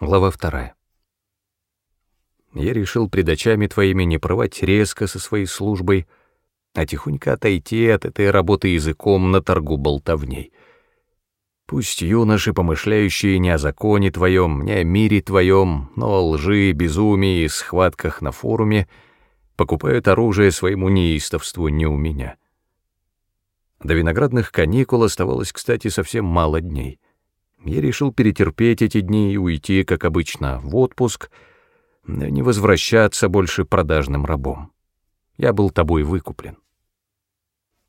Глава вторая. Я решил пред очами твоими не порвать резко со своей службой, а тихонько отойти от этой работы языком на торгу болтовней. Пусть юноши, помышляющие не о законе твоем, не о мире твоем, но о лжи, безумии и схватках на форуме, покупают оружие своему неистовству не у меня. До виноградных каникул оставалось, кстати, совсем мало дней — я решил перетерпеть эти дни и уйти, как обычно, в отпуск, не возвращаться больше продажным рабом. Я был тобой выкуплен.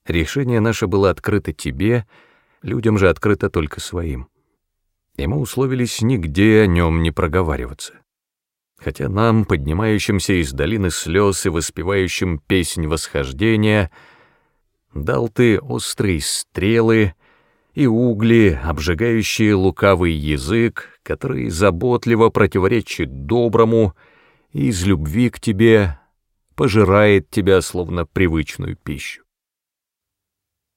Решение наше было открыто тебе, людям же открыто только своим. И мы условились нигде о нем не проговариваться. Хотя нам, поднимающимся из долины слез и воспевающим песнь восхождения, дал ты острые стрелы, и угли, обжигающие лукавый язык, который заботливо противоречит доброму и из любви к тебе пожирает тебя словно привычную пищу.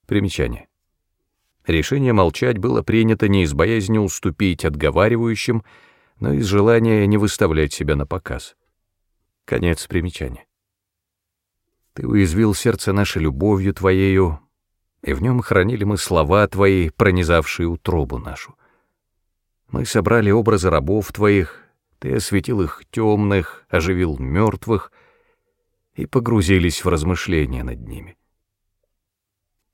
Примечание. Решение молчать было принято не из боязни уступить отговаривающим, но из желания не выставлять себя на показ. Конец примечания. Ты уязвил сердце наше любовью твоею, и в нем хранили мы слова Твои, пронизавшие утробу нашу. Мы собрали образы рабов Твоих, Ты осветил их темных, оживил мертвых и погрузились в размышления над ними.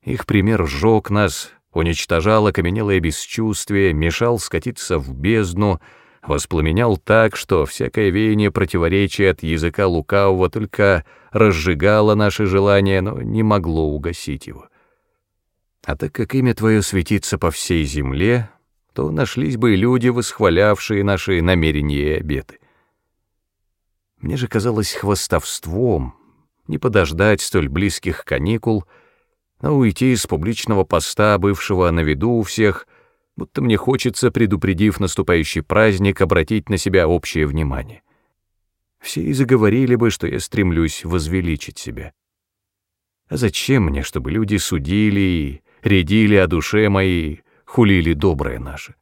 Их пример сжег нас, уничтожал окаменелое бесчувствие, мешал скатиться в бездну, воспламенял так, что всякое веяние противоречия от языка лукавого только разжигало наши желания, но не могло угасить его. А так как имя Твое светится по всей земле, то нашлись бы люди, восхвалявшие наши намерения и обеты. Мне же казалось хвостовством не подождать столь близких каникул, а уйти из публичного поста, бывшего на виду у всех, будто мне хочется, предупредив наступающий праздник, обратить на себя общее внимание. Все и заговорили бы, что я стремлюсь возвеличить себя. А зачем мне, чтобы люди судили и рядили о душе моей, хулили доброе наше.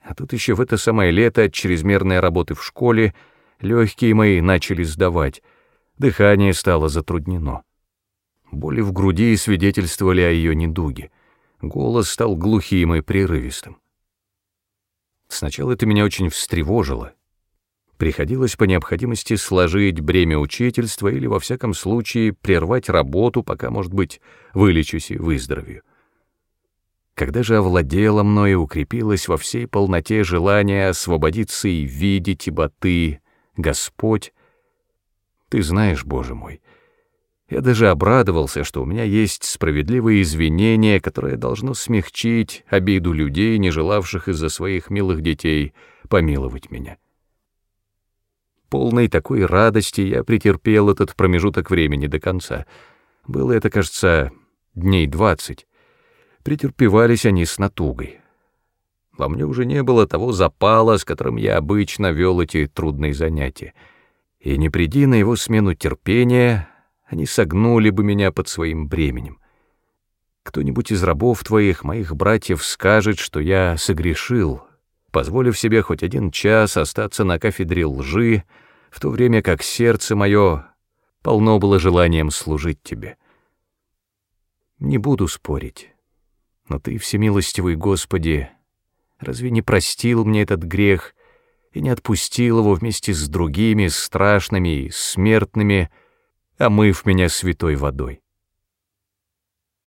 А тут еще в это самое лето от чрезмерной работы в школе легкие мои начали сдавать, дыхание стало затруднено. Боли в груди свидетельствовали о ее недуге. Голос стал глухим и прерывистым. Сначала это меня очень встревожило, приходилось по необходимости сложить бремя учительства или, во всяком случае, прервать работу, пока, может быть, вылечусь и выздоровею. Когда же овладело мной и укрепилось во всей полноте желание освободиться и видеть, ибо Ты, Господь, Ты знаешь, Боже мой, я даже обрадовался, что у меня есть справедливое извинение, которое должно смягчить обиду людей, не желавших из-за своих милых детей помиловать меня полной такой радости я претерпел этот промежуток времени до конца. Было это, кажется, дней двадцать. Претерпевались они с натугой. Во мне уже не было того запала, с которым я обычно вел эти трудные занятия. И не приди на его смену терпения, они согнули бы меня под своим бременем. Кто-нибудь из рабов твоих, моих братьев, скажет, что я согрешил, позволив себе хоть один час остаться на кафедре лжи, в то время как сердце мое полно было желанием служить тебе. Не буду спорить, но ты, всемилостивый Господи, разве не простил мне этот грех и не отпустил его вместе с другими страшными и смертными, омыв меня святой водой?